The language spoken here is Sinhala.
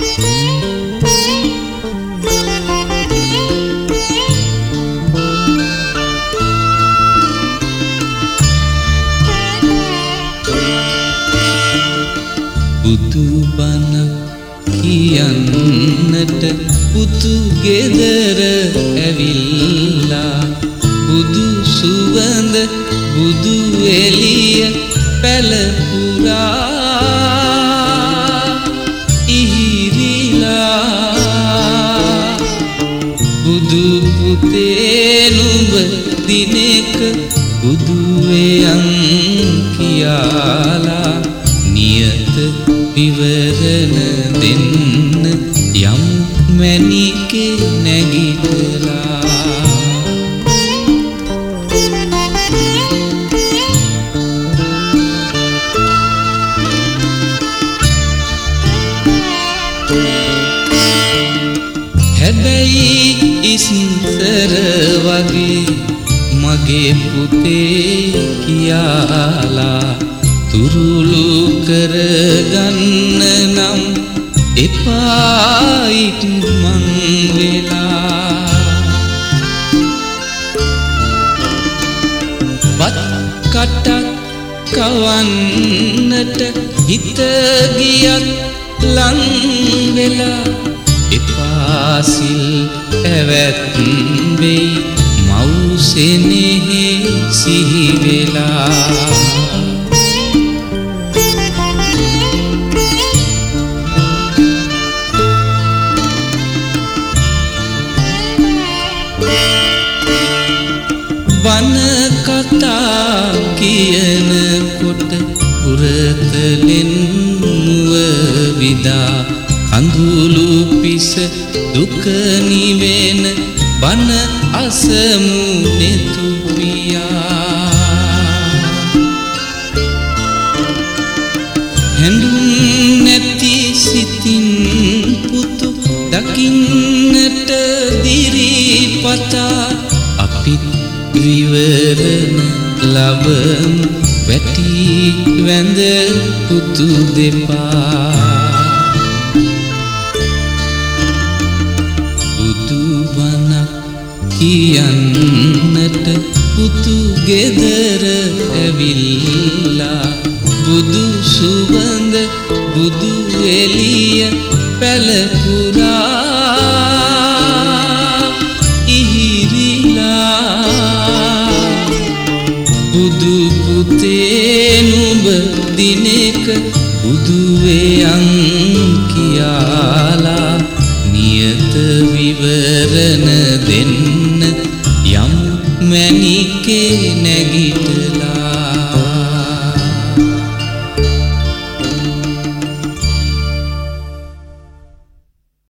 බුදු බණ කියන්නට පුතු ගෙදර ඇවිල්ලා බුදු සුවඳ බුදු එළිය පැලපුරා ඉහිරිලා බුදු පුතේ නුඹ දිනෙක බුදුවයන් කියාලා නියත විවරණ දෙන්න යම් මැනිකේ නැගිටලා මගේ පුතේ කියාලා තුරුළු කරගන්න නම් එපායික් මං වෙලා. බත් කටක් කවන්නට හිත ගියත් ලං වෙලා එපාසිල් ඇවැත්වෙයි මවුසෙනෙහි සිහිවෙලා. බන කතා කියනකොට පුරතලෙන් මුව විදා. කඳුළු පිස දුක නිවෙන බන අසමු නෙතුපියා හැඳුම් නැති සිතින් පුතු දකින්නට දිරිපතා. අපිත් විවරණ ලබමු වැටි වැඳ පුතු දෙපා. බුදු බණක් කියන්නට පුතු ගෙදර ඇවිල්ලා බුදු සුවඳ බුදු එළිය පැලපුරා ඉහිරිලා. බුදු පුතේ නුඹ දිනෙක බුදුවයන් කියාලා නියත විවරණ දෙන්න යම් මැනිකේ නැගිටලා.